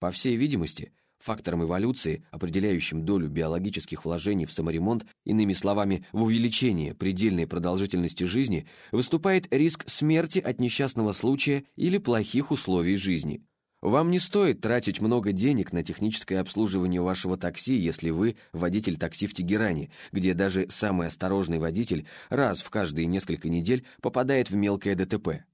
По всей видимости, фактором эволюции, определяющим долю биологических вложений в саморемонт, иными словами, в увеличение предельной продолжительности жизни, выступает риск смерти от несчастного случая или плохих условий жизни. Вам не стоит тратить много денег на техническое обслуживание вашего такси, если вы водитель такси в Тегеране, где даже самый осторожный водитель раз в каждые несколько недель попадает в мелкое ДТП.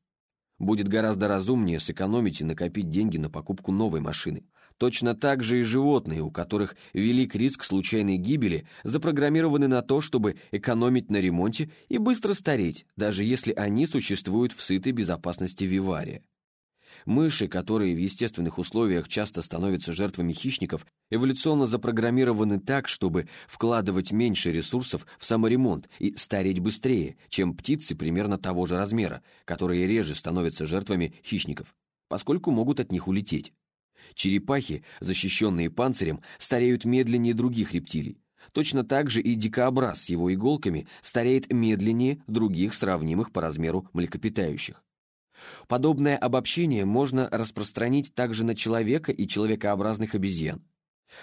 Будет гораздо разумнее сэкономить и накопить деньги на покупку новой машины. Точно так же и животные, у которых велик риск случайной гибели, запрограммированы на то, чтобы экономить на ремонте и быстро стареть, даже если они существуют в сытой безопасности вивария. Мыши, которые в естественных условиях часто становятся жертвами хищников, эволюционно запрограммированы так, чтобы вкладывать меньше ресурсов в саморемонт и стареть быстрее, чем птицы примерно того же размера, которые реже становятся жертвами хищников, поскольку могут от них улететь. Черепахи, защищенные панцирем, стареют медленнее других рептилий. Точно так же и дикообраз с его иголками стареет медленнее других сравнимых по размеру млекопитающих. Подобное обобщение можно распространить также на человека и человекообразных обезьян.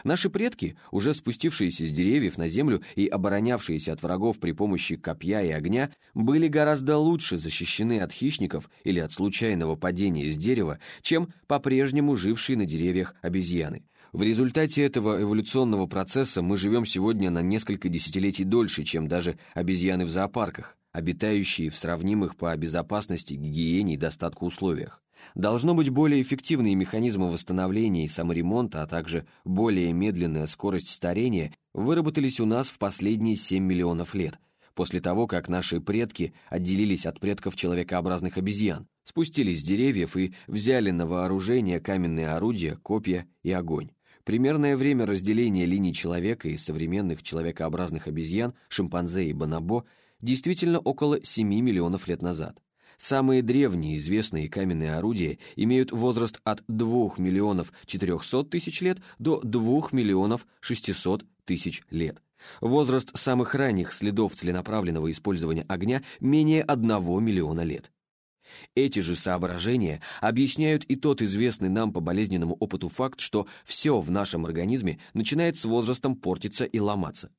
Наши предки, уже спустившиеся с деревьев на землю и оборонявшиеся от врагов при помощи копья и огня, были гораздо лучше защищены от хищников или от случайного падения с дерева, чем по-прежнему жившие на деревьях обезьяны. В результате этого эволюционного процесса мы живем сегодня на несколько десятилетий дольше, чем даже обезьяны в зоопарках обитающие в сравнимых по безопасности, гигиене и достатку условиях. Должно быть более эффективные механизмы восстановления и саморемонта, а также более медленная скорость старения выработались у нас в последние 7 миллионов лет, после того, как наши предки отделились от предков человекообразных обезьян, спустились с деревьев и взяли на вооружение каменные орудия, копья и огонь. Примерное время разделения линий человека и современных человекообразных обезьян, шимпанзе и бонобо действительно около 7 миллионов лет назад. Самые древние известные каменные орудия имеют возраст от 2 миллионов 400 тысяч лет до 2 миллионов 600 тысяч лет. Возраст самых ранних следов целенаправленного использования огня менее 1 миллиона лет. Эти же соображения объясняют и тот известный нам по болезненному опыту факт, что все в нашем организме начинает с возрастом портиться и ломаться.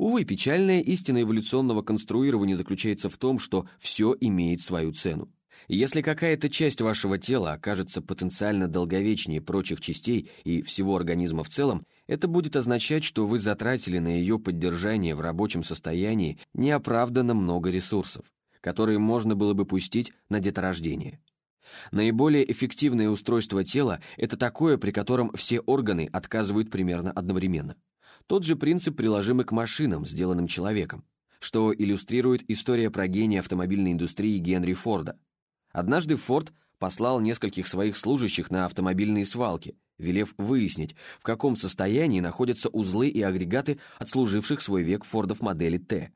Увы, печальная истина эволюционного конструирования заключается в том, что все имеет свою цену. Если какая-то часть вашего тела окажется потенциально долговечнее прочих частей и всего организма в целом, это будет означать, что вы затратили на ее поддержание в рабочем состоянии неоправданно много ресурсов, которые можно было бы пустить на деторождение. Наиболее эффективное устройство тела – это такое, при котором все органы отказывают примерно одновременно. Тот же принцип приложим и к машинам, сделанным человеком, что иллюстрирует история про гения автомобильной индустрии Генри Форда. Однажды Форд послал нескольких своих служащих на автомобильные свалки, велев выяснить, в каком состоянии находятся узлы и агрегаты отслуживших свой век Фордов модели Т.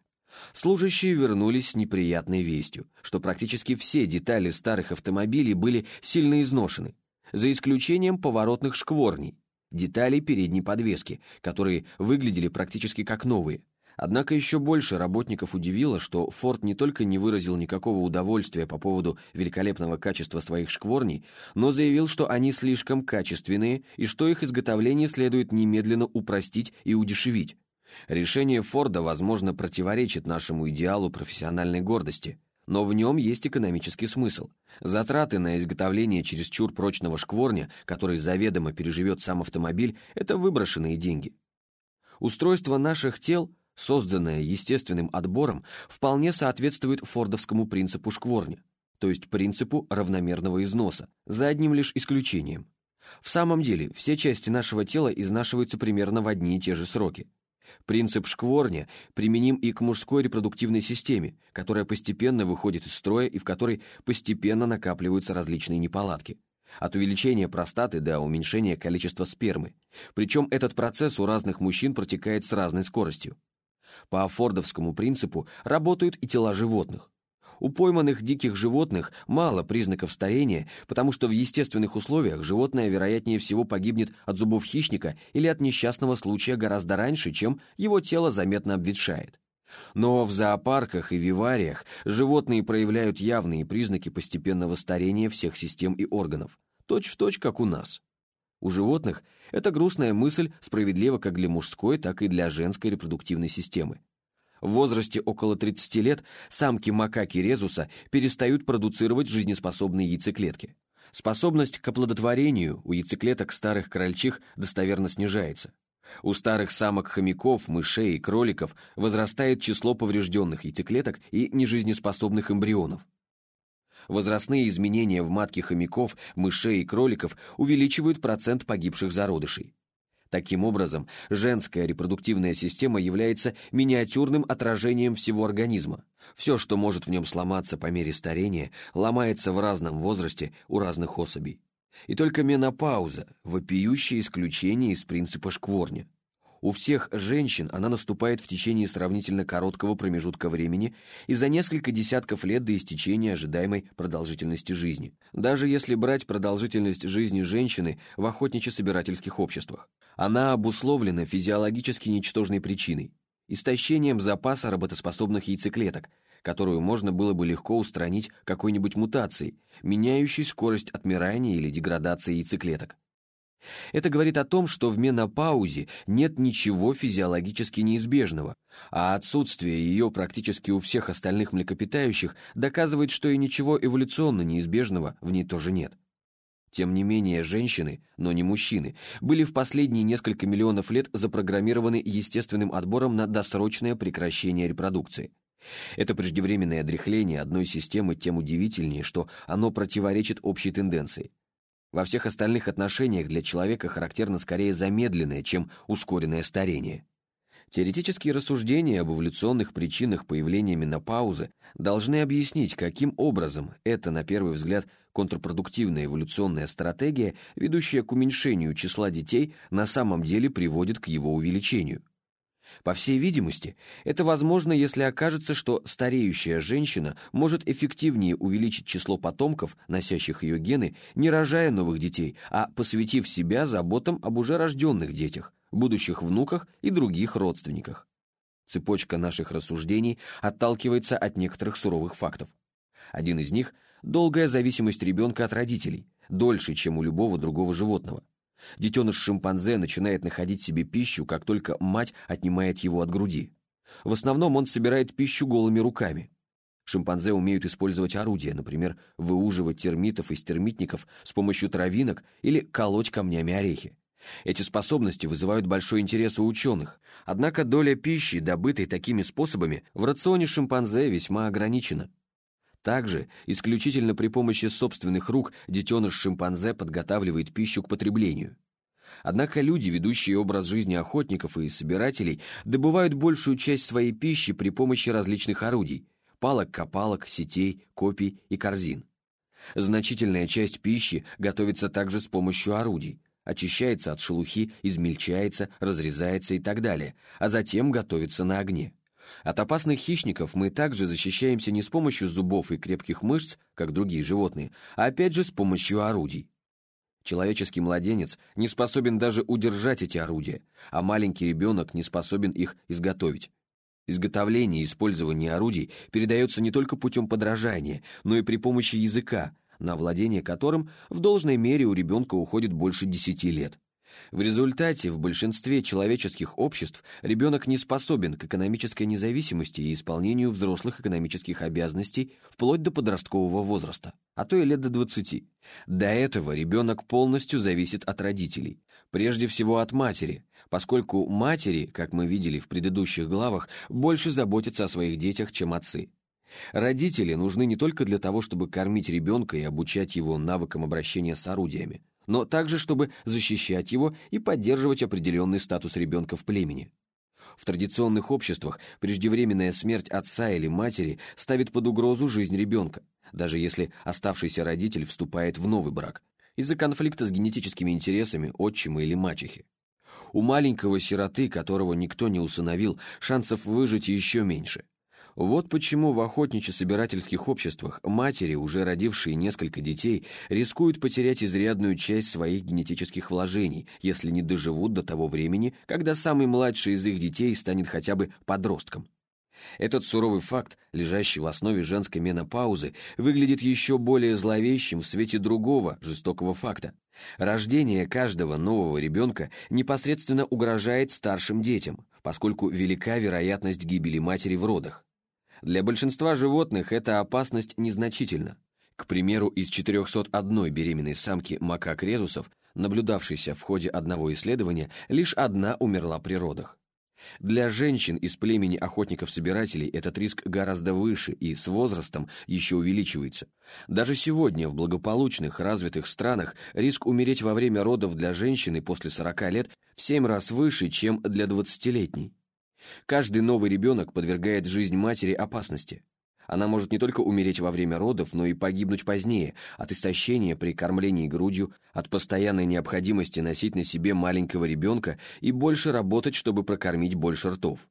Служащие вернулись с неприятной вестью, что практически все детали старых автомобилей были сильно изношены, за исключением поворотных шкворней, деталей передней подвески, которые выглядели практически как новые. Однако еще больше работников удивило, что Форд не только не выразил никакого удовольствия по поводу великолепного качества своих шкворней, но заявил, что они слишком качественные и что их изготовление следует немедленно упростить и удешевить. Решение Форда, возможно, противоречит нашему идеалу профессиональной гордости – но в нем есть экономический смысл. Затраты на изготовление чересчур прочного шкворня, который заведомо переживет сам автомобиль, это выброшенные деньги. Устройство наших тел, созданное естественным отбором, вполне соответствует фордовскому принципу шкворня, то есть принципу равномерного износа, за одним лишь исключением. В самом деле, все части нашего тела изнашиваются примерно в одни и те же сроки. Принцип шкворня применим и к мужской репродуктивной системе, которая постепенно выходит из строя и в которой постепенно накапливаются различные неполадки. От увеличения простаты до уменьшения количества спермы. Причем этот процесс у разных мужчин протекает с разной скоростью. По фордовскому принципу работают и тела животных. У пойманных диких животных мало признаков старения, потому что в естественных условиях животное, вероятнее всего, погибнет от зубов хищника или от несчастного случая гораздо раньше, чем его тело заметно обветшает. Но в зоопарках и вивариях животные проявляют явные признаки постепенного старения всех систем и органов, точь-в-точь, точь, как у нас. У животных эта грустная мысль справедлива как для мужской, так и для женской репродуктивной системы. В возрасте около 30 лет самки макаки резуса перестают продуцировать жизнеспособные яйцеклетки. Способность к оплодотворению у яйцеклеток старых крольчих достоверно снижается. У старых самок хомяков, мышей и кроликов возрастает число поврежденных яйцеклеток и нежизнеспособных эмбрионов. Возрастные изменения в матке хомяков, мышей и кроликов увеличивают процент погибших зародышей. Таким образом, женская репродуктивная система является миниатюрным отражением всего организма. Все, что может в нем сломаться по мере старения, ломается в разном возрасте у разных особей. И только менопауза – вопиющее исключение из принципа шкворня. У всех женщин она наступает в течение сравнительно короткого промежутка времени и за несколько десятков лет до истечения ожидаемой продолжительности жизни, даже если брать продолжительность жизни женщины в охотничьо-собирательских обществах. Она обусловлена физиологически ничтожной причиной – истощением запаса работоспособных яйцеклеток, которую можно было бы легко устранить какой-нибудь мутацией, меняющей скорость отмирания или деградации яйцеклеток. Это говорит о том, что в менопаузе нет ничего физиологически неизбежного, а отсутствие ее практически у всех остальных млекопитающих доказывает, что и ничего эволюционно неизбежного в ней тоже нет. Тем не менее, женщины, но не мужчины, были в последние несколько миллионов лет запрограммированы естественным отбором на досрочное прекращение репродукции. Это преждевременное отрехление одной системы тем удивительнее, что оно противоречит общей тенденции – во всех остальных отношениях для человека характерно скорее замедленное, чем ускоренное старение. Теоретические рассуждения об эволюционных причинах появления менопаузы должны объяснить, каким образом эта, на первый взгляд, контрпродуктивная эволюционная стратегия, ведущая к уменьшению числа детей, на самом деле приводит к его увеличению. По всей видимости, это возможно, если окажется, что стареющая женщина может эффективнее увеличить число потомков, носящих ее гены, не рожая новых детей, а посвятив себя заботам об уже рожденных детях, будущих внуках и других родственниках. Цепочка наших рассуждений отталкивается от некоторых суровых фактов. Один из них – долгая зависимость ребенка от родителей, дольше, чем у любого другого животного. Детеныш шимпанзе начинает находить себе пищу, как только мать отнимает его от груди. В основном он собирает пищу голыми руками. Шимпанзе умеют использовать орудия, например, выуживать термитов из термитников с помощью травинок или колоть камнями орехи. Эти способности вызывают большой интерес у ученых, однако доля пищи, добытой такими способами, в рационе шимпанзе весьма ограничена. Также, исключительно при помощи собственных рук, детеныш шимпанзе подготавливает пищу к потреблению. Однако люди, ведущие образ жизни охотников и собирателей, добывают большую часть своей пищи при помощи различных орудий – палок-копалок, сетей, копий и корзин. Значительная часть пищи готовится также с помощью орудий, очищается от шелухи, измельчается, разрезается и так далее, а затем готовится на огне. От опасных хищников мы также защищаемся не с помощью зубов и крепких мышц, как другие животные, а опять же с помощью орудий. Человеческий младенец не способен даже удержать эти орудия, а маленький ребенок не способен их изготовить. Изготовление и использование орудий передается не только путем подражания, но и при помощи языка, на владение которым в должной мере у ребенка уходит больше десяти лет. В результате в большинстве человеческих обществ ребенок не способен к экономической независимости и исполнению взрослых экономических обязанностей вплоть до подросткового возраста, а то и лет до 20. До этого ребенок полностью зависит от родителей, прежде всего от матери, поскольку матери, как мы видели в предыдущих главах, больше заботятся о своих детях, чем отцы. Родители нужны не только для того, чтобы кормить ребенка и обучать его навыкам обращения с орудиями, но также чтобы защищать его и поддерживать определенный статус ребенка в племени. В традиционных обществах преждевременная смерть отца или матери ставит под угрозу жизнь ребенка, даже если оставшийся родитель вступает в новый брак, из-за конфликта с генетическими интересами отчима или мачехи. У маленького сироты, которого никто не усыновил, шансов выжить еще меньше. Вот почему в охотничьо-собирательских обществах матери, уже родившие несколько детей, рискуют потерять изрядную часть своих генетических вложений, если не доживут до того времени, когда самый младший из их детей станет хотя бы подростком. Этот суровый факт, лежащий в основе женской менопаузы, выглядит еще более зловещим в свете другого жестокого факта. Рождение каждого нового ребенка непосредственно угрожает старшим детям, поскольку велика вероятность гибели матери в родах. Для большинства животных эта опасность незначительна. К примеру, из 401 беременной самки макак резусов, наблюдавшейся в ходе одного исследования, лишь одна умерла при родах. Для женщин из племени охотников-собирателей этот риск гораздо выше и с возрастом еще увеличивается. Даже сегодня в благополучных развитых странах риск умереть во время родов для женщины после 40 лет в 7 раз выше, чем для 20-летней. Каждый новый ребенок подвергает жизнь матери опасности. Она может не только умереть во время родов, но и погибнуть позднее, от истощения при кормлении грудью, от постоянной необходимости носить на себе маленького ребенка и больше работать, чтобы прокормить больше ртов.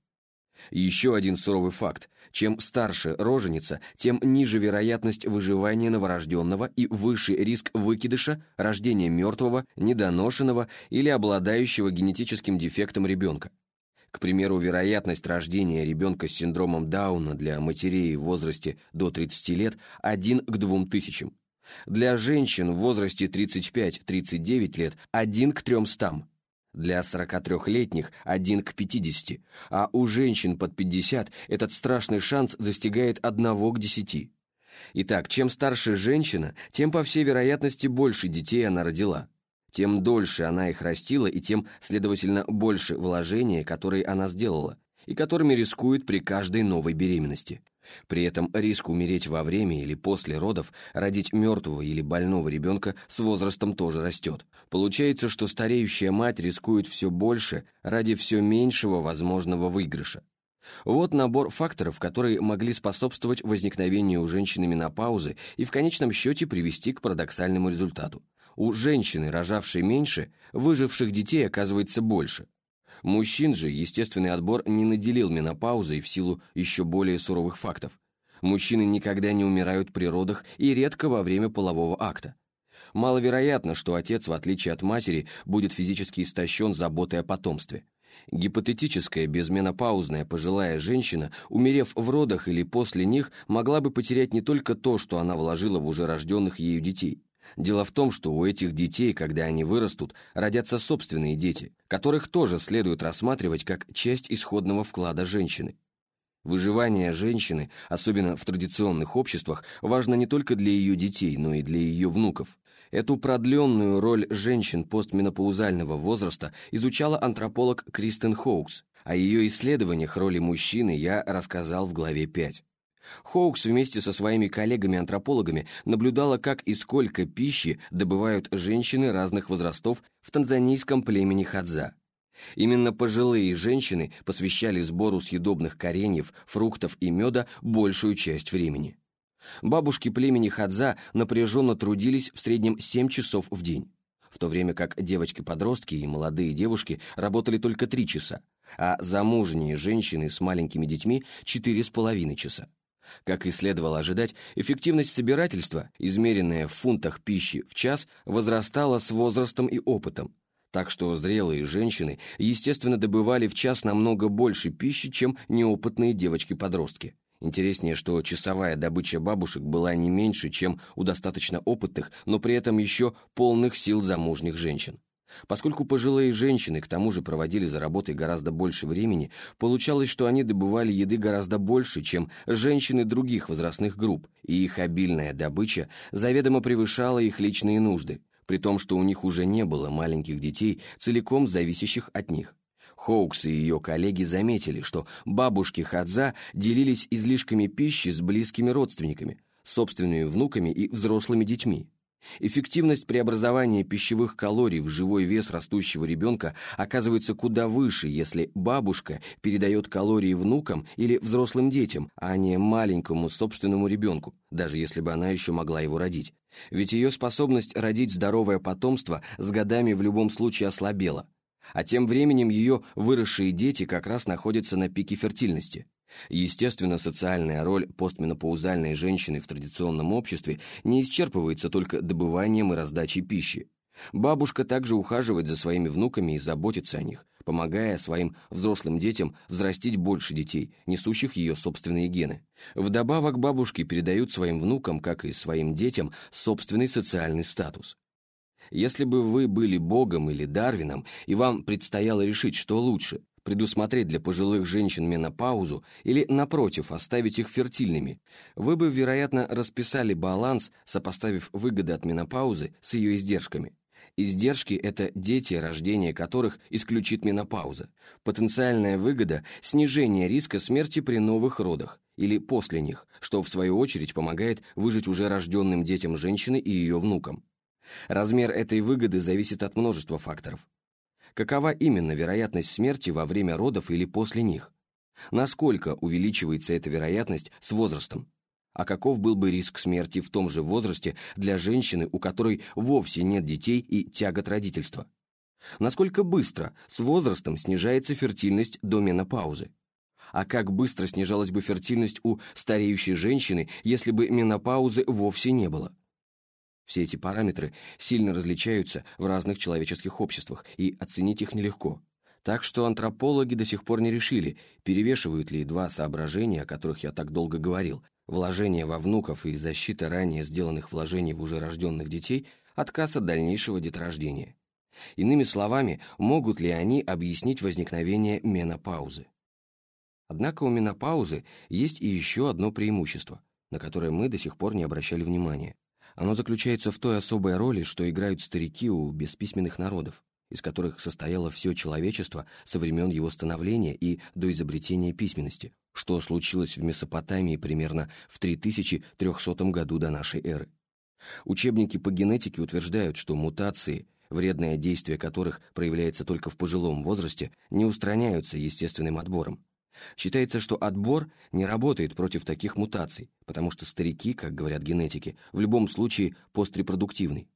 Еще один суровый факт. Чем старше роженица, тем ниже вероятность выживания новорожденного и выше риск выкидыша, рождения мертвого, недоношенного или обладающего генетическим дефектом ребенка. К примеру, вероятность рождения ребенка с синдромом Дауна для матерей в возрасте до 30 лет 1 к 2000. Для женщин в возрасте 35-39 лет 1 к 300. Для 43-летних 1 к 50, а у женщин под 50 этот страшный шанс достигает 1 к 10. Итак, чем старше женщина, тем по всей вероятности больше детей она родила тем дольше она их растила и тем, следовательно, больше вложения, которые она сделала, и которыми рискует при каждой новой беременности. При этом риск умереть во время или после родов, родить мертвого или больного ребенка с возрастом тоже растет. Получается, что стареющая мать рискует все больше ради все меньшего возможного выигрыша. Вот набор факторов, которые могли способствовать возникновению у женщины менопаузы и в конечном счете привести к парадоксальному результату. У женщины, рожавшей меньше, выживших детей оказывается больше. Мужчин же естественный отбор не наделил менопаузой в силу еще более суровых фактов. Мужчины никогда не умирают при родах и редко во время полового акта. Маловероятно, что отец, в отличие от матери, будет физически истощен заботой о потомстве. Гипотетическая безменопаузная пожилая женщина, умерев в родах или после них, могла бы потерять не только то, что она вложила в уже рожденных ею детей, Дело в том, что у этих детей, когда они вырастут, родятся собственные дети, которых тоже следует рассматривать как часть исходного вклада женщины. Выживание женщины, особенно в традиционных обществах, важно не только для ее детей, но и для ее внуков. Эту продленную роль женщин постменопаузального возраста изучала антрополог Кристен Хоукс. О ее исследованиях роли мужчины я рассказал в главе 5. Хоукс вместе со своими коллегами-антропологами наблюдала, как и сколько пищи добывают женщины разных возрастов в танзанийском племени Хадза. Именно пожилые женщины посвящали сбору съедобных кореньев, фруктов и меда большую часть времени. Бабушки племени Хадза напряженно трудились в среднем 7 часов в день, в то время как девочки-подростки и молодые девушки работали только 3 часа, а замужние женщины с маленькими детьми – 4,5 часа. Как и следовало ожидать, эффективность собирательства, измеренная в фунтах пищи в час, возрастала с возрастом и опытом, так что зрелые женщины, естественно, добывали в час намного больше пищи, чем неопытные девочки-подростки. Интереснее, что часовая добыча бабушек была не меньше, чем у достаточно опытных, но при этом еще полных сил замужних женщин. Поскольку пожилые женщины к тому же проводили за работой гораздо больше времени, получалось, что они добывали еды гораздо больше, чем женщины других возрастных групп, и их обильная добыча заведомо превышала их личные нужды, при том, что у них уже не было маленьких детей, целиком зависящих от них. Хоукс и ее коллеги заметили, что бабушки Хадза делились излишками пищи с близкими родственниками, собственными внуками и взрослыми детьми. Эффективность преобразования пищевых калорий в живой вес растущего ребенка оказывается куда выше, если бабушка передает калории внукам или взрослым детям, а не маленькому собственному ребенку, даже если бы она еще могла его родить. Ведь ее способность родить здоровое потомство с годами в любом случае ослабела, а тем временем ее выросшие дети как раз находятся на пике фертильности. Естественно, социальная роль постменопаузальной женщины в традиционном обществе не исчерпывается только добыванием и раздачей пищи. Бабушка также ухаживает за своими внуками и заботится о них, помогая своим взрослым детям взрастить больше детей, несущих ее собственные гены. Вдобавок бабушки передают своим внукам, как и своим детям, собственный социальный статус. Если бы вы были Богом или Дарвином, и вам предстояло решить, что лучше, предусмотреть для пожилых женщин менопаузу или, напротив, оставить их фертильными, вы бы, вероятно, расписали баланс, сопоставив выгоды от менопаузы с ее издержками. Издержки – это дети, рождение которых исключит менопауза. Потенциальная выгода – снижение риска смерти при новых родах или после них, что в свою очередь помогает выжить уже рожденным детям женщины и ее внукам. Размер этой выгоды зависит от множества факторов. Какова именно вероятность смерти во время родов или после них? Насколько увеличивается эта вероятность с возрастом? А каков был бы риск смерти в том же возрасте для женщины, у которой вовсе нет детей и тягот родительства? Насколько быстро с возрастом снижается фертильность до менопаузы? А как быстро снижалась бы фертильность у стареющей женщины, если бы менопаузы вовсе не было? Все эти параметры сильно различаются в разных человеческих обществах, и оценить их нелегко. Так что антропологи до сих пор не решили, перевешивают ли два соображения, о которых я так долго говорил, вложение во внуков и защита ранее сделанных вложений в уже рожденных детей, отказ от дальнейшего деторождения. Иными словами, могут ли они объяснить возникновение менопаузы? Однако у менопаузы есть и еще одно преимущество, на которое мы до сих пор не обращали внимания. Оно заключается в той особой роли, что играют старики у бесписьменных народов, из которых состояло все человечество со времен его становления и до изобретения письменности, что случилось в Месопотамии примерно в 3300 году до нашей эры. Учебники по генетике утверждают, что мутации, вредное действие которых проявляется только в пожилом возрасте, не устраняются естественным отбором. Считается, что отбор не работает против таких мутаций, потому что старики, как говорят генетики, в любом случае пострепродуктивны.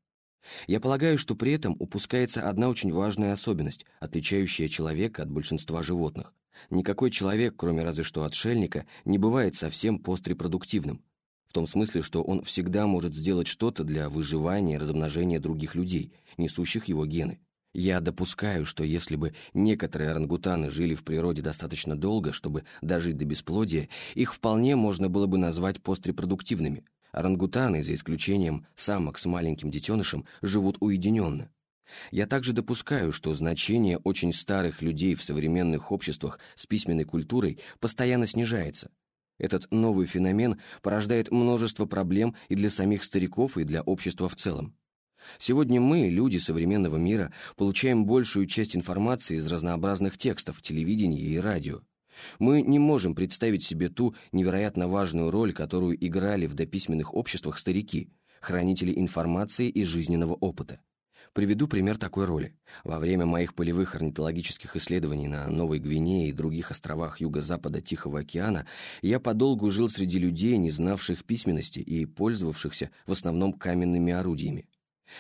Я полагаю, что при этом упускается одна очень важная особенность, отличающая человека от большинства животных. Никакой человек, кроме разве что отшельника, не бывает совсем пострепродуктивным. В том смысле, что он всегда может сделать что-то для выживания и размножения других людей, несущих его гены. Я допускаю, что если бы некоторые орангутаны жили в природе достаточно долго, чтобы дожить до бесплодия, их вполне можно было бы назвать пострепродуктивными. Орангутаны, за исключением самок с маленьким детенышем, живут уединенно. Я также допускаю, что значение очень старых людей в современных обществах с письменной культурой постоянно снижается. Этот новый феномен порождает множество проблем и для самих стариков, и для общества в целом. Сегодня мы, люди современного мира, получаем большую часть информации из разнообразных текстов, телевидения и радио. Мы не можем представить себе ту невероятно важную роль, которую играли в дописьменных обществах старики, хранители информации и жизненного опыта. Приведу пример такой роли. Во время моих полевых орнитологических исследований на Новой Гвинее и других островах юго-запада Тихого океана я подолгу жил среди людей, не знавших письменности и пользовавшихся в основном каменными орудиями.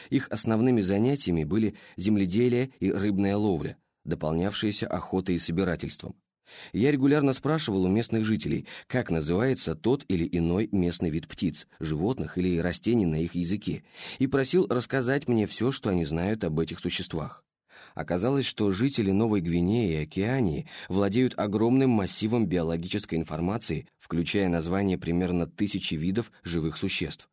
Их основными занятиями были земледелие и рыбная ловля, дополнявшиеся охотой и собирательством. Я регулярно спрашивал у местных жителей, как называется тот или иной местный вид птиц, животных или растений на их языке, и просил рассказать мне все, что они знают об этих существах. Оказалось, что жители Новой Гвинеи и Океании владеют огромным массивом биологической информации, включая название примерно тысячи видов живых существ.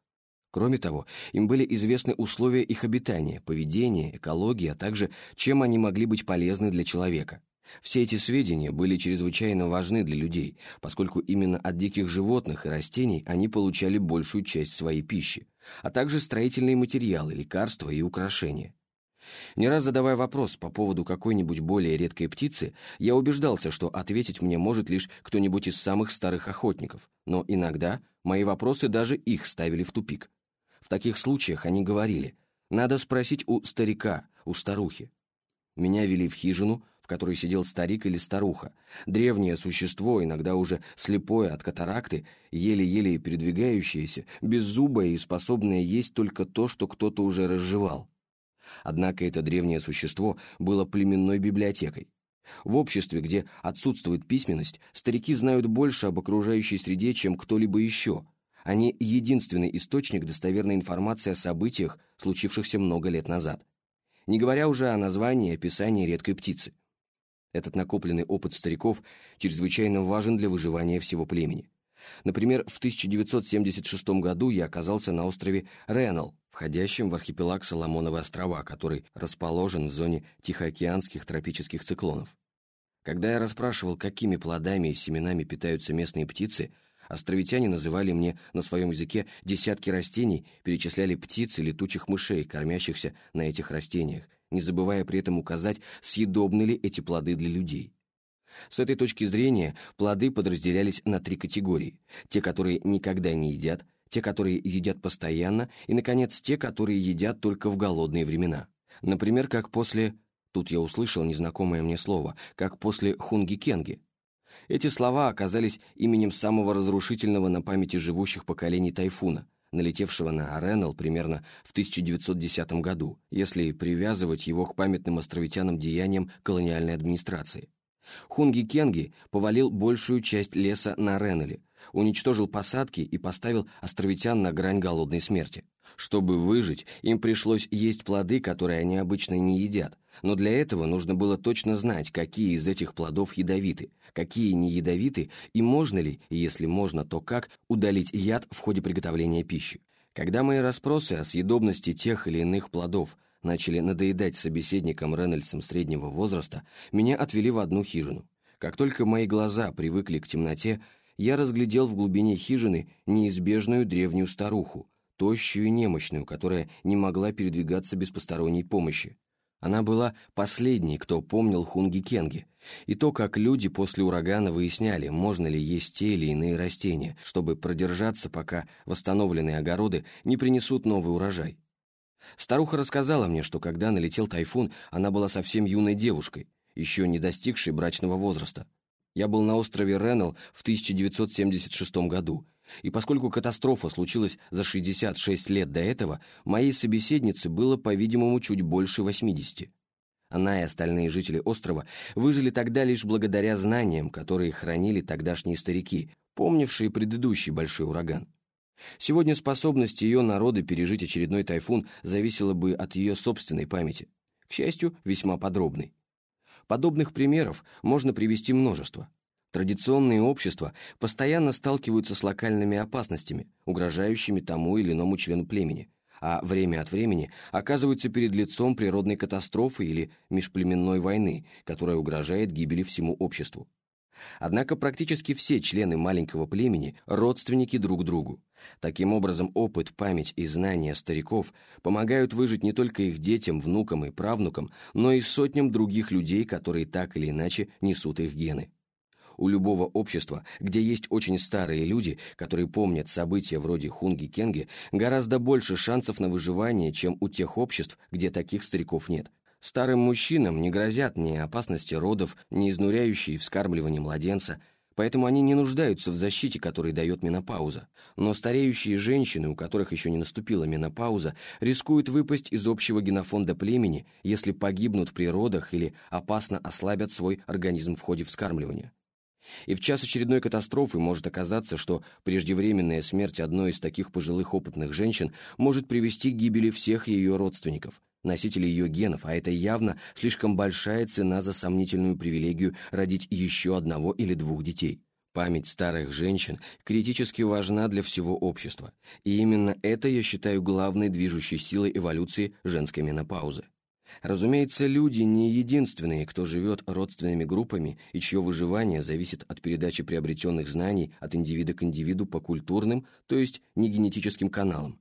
Кроме того, им были известны условия их обитания, поведения, экологии, а также чем они могли быть полезны для человека. Все эти сведения были чрезвычайно важны для людей, поскольку именно от диких животных и растений они получали большую часть своей пищи, а также строительные материалы, лекарства и украшения. Не раз задавая вопрос по поводу какой-нибудь более редкой птицы, я убеждался, что ответить мне может лишь кто-нибудь из самых старых охотников, но иногда мои вопросы даже их ставили в тупик. В таких случаях они говорили, надо спросить у старика, у старухи. Меня вели в хижину, в которой сидел старик или старуха, древнее существо, иногда уже слепое от катаракты, еле-еле передвигающееся, беззубое и способное есть только то, что кто-то уже разжевал. Однако это древнее существо было племенной библиотекой. В обществе, где отсутствует письменность, старики знают больше об окружающей среде, чем кто-либо еще, они единственный источник достоверной информации о событиях, случившихся много лет назад. Не говоря уже о названии и описании редкой птицы. Этот накопленный опыт стариков чрезвычайно важен для выживания всего племени. Например, в 1976 году я оказался на острове Реннелл, входящем в архипелаг Соломоновы острова, который расположен в зоне Тихоокеанских тропических циклонов. Когда я расспрашивал, какими плодами и семенами питаются местные птицы, островитяне называли мне на своем языке десятки растений, перечисляли птиц и летучих мышей, кормящихся на этих растениях, не забывая при этом указать, съедобны ли эти плоды для людей. С этой точки зрения плоды подразделялись на три категории. Те, которые никогда не едят, те, которые едят постоянно, и, наконец, те, которые едят только в голодные времена. Например, как после... Тут я услышал незнакомое мне слово, как после хунги-кенги. Эти слова оказались именем самого разрушительного на памяти живущих поколений тайфуна, налетевшего на Реннелл примерно в 1910 году, если привязывать его к памятным островитянам деяниям колониальной администрации. Хунги Кенги повалил большую часть леса на Реннеле, уничтожил посадки и поставил островитян на грань голодной смерти. Чтобы выжить, им пришлось есть плоды, которые они обычно не едят, но для этого нужно было точно знать, какие из этих плодов ядовиты, какие не ядовиты и можно ли, если можно, то как, удалить яд в ходе приготовления пищи. Когда мои расспросы о съедобности тех или иных плодов начали надоедать собеседникам Рейнольдсом среднего возраста, меня отвели в одну хижину. Как только мои глаза привыкли к темноте, я разглядел в глубине хижины неизбежную древнюю старуху, тощую и немощную, которая не могла передвигаться без посторонней помощи. Она была последней, кто помнил Хунги Кенги, и то, как люди после урагана выясняли, можно ли есть те или иные растения, чтобы продержаться, пока восстановленные огороды не принесут новый урожай. Старуха рассказала мне, что когда налетел тайфун, она была совсем юной девушкой, еще не достигшей брачного возраста. Я был на острове Реннелл в 1976 году, и поскольку катастрофа случилась за 66 лет до этого, моей собеседнице было, по-видимому, чуть больше 80. Она и остальные жители острова выжили тогда лишь благодаря знаниям, которые хранили тогдашние старики, помнившие предыдущий большой ураган. Сегодня способность ее народа пережить очередной тайфун зависела бы от ее собственной памяти, к счастью, весьма подробной. Подобных примеров можно привести множество. Традиционные общества постоянно сталкиваются с локальными опасностями, угрожающими тому или иному члену племени, а время от времени оказываются перед лицом природной катастрофы или межплеменной войны, которая угрожает гибели всему обществу. Однако практически все члены маленького племени – родственники друг другу. Таким образом, опыт, память и знания стариков помогают выжить не только их детям, внукам и правнукам, но и сотням других людей, которые так или иначе несут их гены. У любого общества, где есть очень старые люди, которые помнят события вроде Хунги-Кенги, гораздо больше шансов на выживание, чем у тех обществ, где таких стариков нет. Старым мужчинам не грозят ни опасности родов, ни изнуряющие вскармливание младенца, поэтому они не нуждаются в защите, которой дает менопауза. Но стареющие женщины, у которых еще не наступила менопауза, рискуют выпасть из общего генофонда племени, если погибнут при родах или опасно ослабят свой организм в ходе вскармливания. И в час очередной катастрофы может оказаться, что преждевременная смерть одной из таких пожилых опытных женщин может привести к гибели всех ее родственников – носители ее генов, а это явно слишком большая цена за сомнительную привилегию родить еще одного или двух детей. Память старых женщин критически важна для всего общества, и именно это я считаю главной движущей силой эволюции женской менопаузы. Разумеется, люди не единственные, кто живет родственными группами и чье выживание зависит от передачи приобретенных знаний от индивида к индивиду по культурным, то есть не генетическим каналам.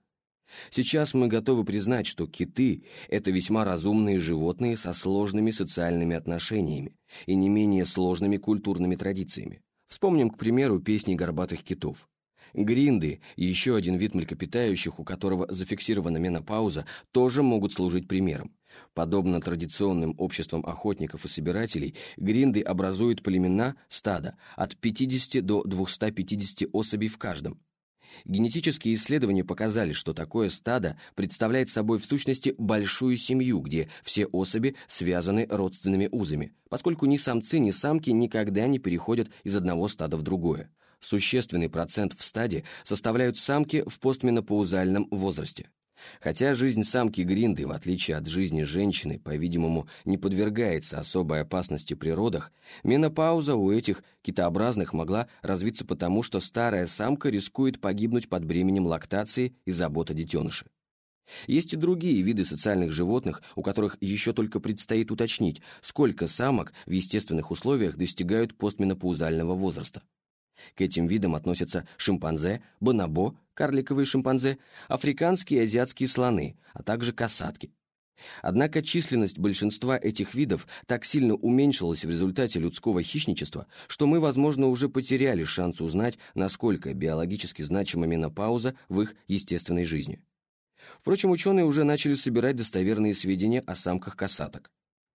Сейчас мы готовы признать, что киты – это весьма разумные животные со сложными социальными отношениями и не менее сложными культурными традициями. Вспомним, к примеру, песни горбатых китов. Гринды, еще один вид млекопитающих, у которого зафиксирована менопауза, тоже могут служить примером. Подобно традиционным обществам охотников и собирателей, гринды образуют племена стада от 50 до 250 особей в каждом. Генетические исследования показали, что такое стадо представляет собой в сущности большую семью, где все особи связаны родственными узами, поскольку ни самцы, ни самки никогда не переходят из одного стада в другое. Существенный процент в стаде составляют самки в постменопаузальном возрасте. Хотя жизнь самки Гринды, в отличие от жизни женщины, по-видимому, не подвергается особой опасности при родах, менопауза у этих китообразных могла развиться потому, что старая самка рискует погибнуть под бременем лактации и заботы детеныша. Есть и другие виды социальных животных, у которых еще только предстоит уточнить, сколько самок в естественных условиях достигают постменопаузального возраста. К этим видам относятся шимпанзе, бонобо, карликовые шимпанзе, африканские и азиатские слоны, а также касатки. Однако численность большинства этих видов так сильно уменьшилась в результате людского хищничества, что мы, возможно, уже потеряли шанс узнать, насколько биологически значима менопауза в их естественной жизни. Впрочем, ученые уже начали собирать достоверные сведения о самках касаток.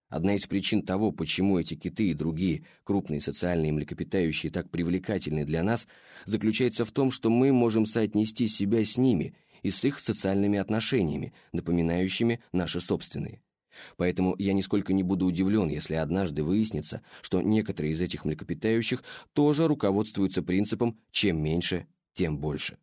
Одна из причин того, почему эти киты и другие крупные социальные млекопитающие так привлекательны для нас, заключается в том, что мы можем соотнести себя с ними и с их социальными отношениями, напоминающими наши собственные. Поэтому я нисколько не буду удивлен, если однажды выяснится, что некоторые из этих млекопитающих тоже руководствуются принципом «чем меньше, тем больше».